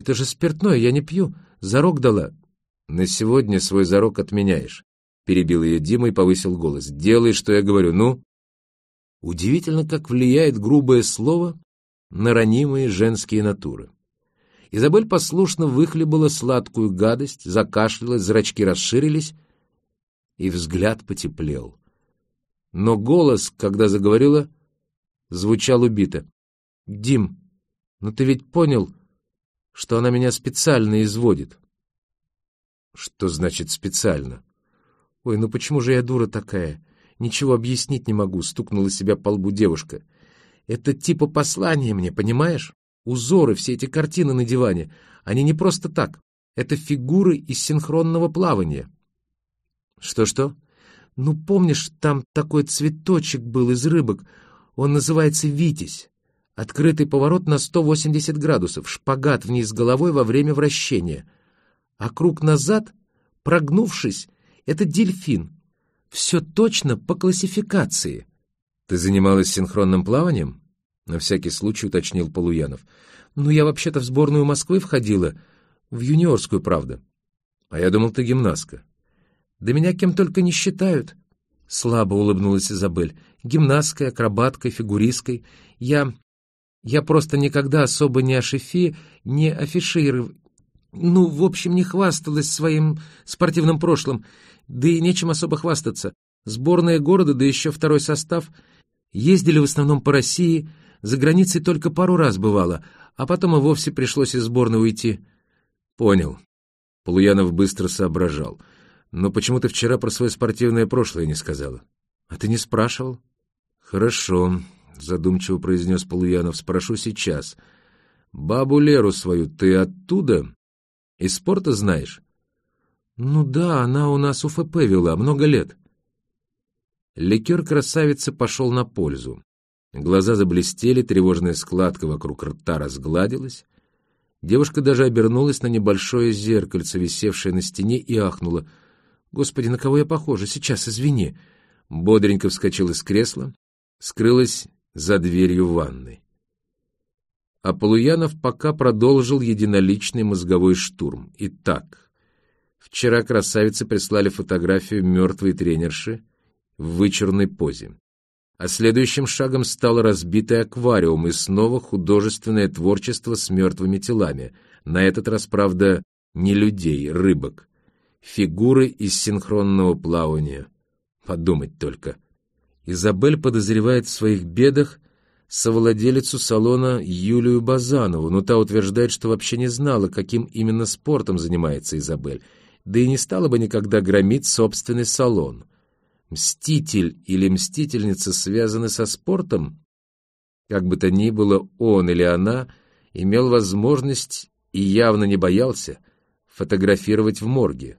Это же спиртное, я не пью. Зарок дала. На сегодня свой зарок отменяешь. Перебил ее Дима и повысил голос. Делай, что я говорю, ну. Удивительно, как влияет грубое слово на ранимые женские натуры. Изабель послушно выхлебала сладкую гадость, закашлялась, зрачки расширились, и взгляд потеплел. Но голос, когда заговорила, звучал убито. «Дим, ну ты ведь понял, что она меня специально изводит?» «Что значит специально?» «Ой, ну почему же я дура такая? Ничего объяснить не могу», — стукнула себя по лбу девушка. «Это типа послание мне, понимаешь? Узоры, все эти картины на диване, они не просто так. Это фигуры из синхронного плавания». «Что-что?» «Ну, помнишь, там такой цветочек был из рыбок. Он называется «Витязь». Открытый поворот на 180 градусов, шпагат вниз головой во время вращения. А круг назад, прогнувшись, это дельфин. Все точно по классификации. Ты занималась синхронным плаванием? На всякий случай уточнил Полуянов. Ну, я вообще-то в сборную Москвы входила. В юниорскую, правда. А я думал, ты гимнастка. Да меня кем только не считают. Слабо улыбнулась Изабель. Гимнасткой, акробаткой, фигуристкой. Я... Я просто никогда особо не ашифи, не афишировал. Ну, в общем, не хвасталась своим спортивным прошлым. Да и нечем особо хвастаться. Сборная города, да еще второй состав. Ездили в основном по России, за границей только пару раз бывало, а потом и вовсе пришлось из сборной уйти. Понял. Полуянов быстро соображал. Но почему ты вчера про свое спортивное прошлое не сказала? А ты не спрашивал? Хорошо, задумчиво произнес Полуянов. Спрошу сейчас. Бабу Леру свою ты оттуда? Из спорта знаешь? Ну да, она у нас УФП вела много лет. Ликер красавицы пошел на пользу. Глаза заблестели, тревожная складка вокруг рта разгладилась. Девушка даже обернулась на небольшое зеркальце, висевшее на стене, и ахнула. «Господи, на кого я похожа? Сейчас, извини!» Бодренько вскочила из кресла, скрылась за дверью ванной. А Полуянов пока продолжил единоличный мозговой штурм. Итак, вчера красавицы прислали фотографию мертвой тренерши в вычурной позе. А следующим шагом стал разбитый аквариум и снова художественное творчество с мертвыми телами. На этот раз, правда, не людей, рыбок. Фигуры из синхронного плавания. Подумать только. Изабель подозревает в своих бедах совладелицу салона Юлию Базанову, но та утверждает, что вообще не знала, каким именно спортом занимается Изабель, да и не стала бы никогда громить собственный салон мститель или мстительница связаны со спортом, как бы то ни было, он или она имел возможность и явно не боялся фотографировать в морге.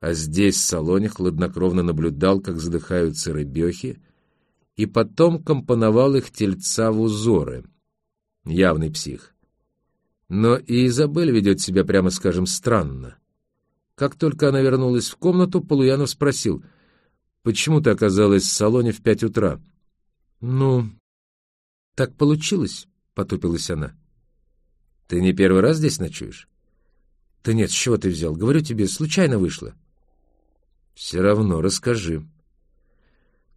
А здесь, в салоне, хладнокровно наблюдал, как задыхаются рыбехи, и потом компоновал их тельца в узоры. Явный псих. Но и Изабель ведет себя, прямо скажем, странно. Как только она вернулась в комнату, Полуянов спросил — Почему ты оказалась в салоне в пять утра? Ну, так получилось, потупилась она. Ты не первый раз здесь ночуешь? Да нет, с чего ты взял? Говорю тебе, случайно вышло. Все равно, расскажи.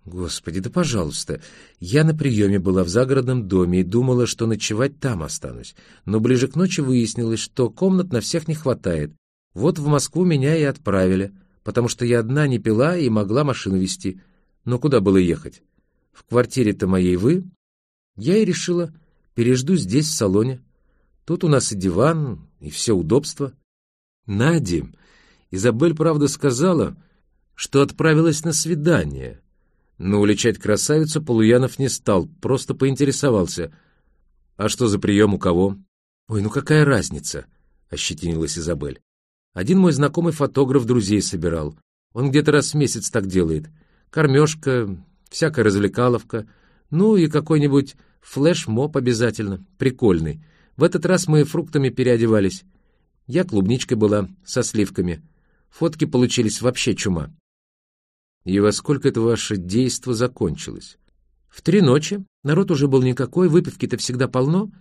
Господи, да пожалуйста. Я на приеме была в загородном доме и думала, что ночевать там останусь. Но ближе к ночи выяснилось, что комнат на всех не хватает. Вот в Москву меня и отправили потому что я одна не пила и могла машину вести. Но куда было ехать? В квартире-то моей вы. Я и решила, пережду здесь, в салоне. Тут у нас и диван, и все удобства. Нади, Изабель, правда, сказала, что отправилась на свидание. Но уличать красавицу Полуянов не стал, просто поинтересовался. «А что за прием у кого?» «Ой, ну какая разница?» — ощетинилась Изабель. Один мой знакомый фотограф друзей собирал. Он где-то раз в месяц так делает. Кормежка, всякая развлекаловка. Ну и какой-нибудь флеш-моб обязательно. Прикольный. В этот раз мы фруктами переодевались. Я клубничкой была, со сливками. Фотки получились вообще чума. И во сколько это ваше действо закончилось? В три ночи. Народ уже был никакой, выпивки-то всегда полно.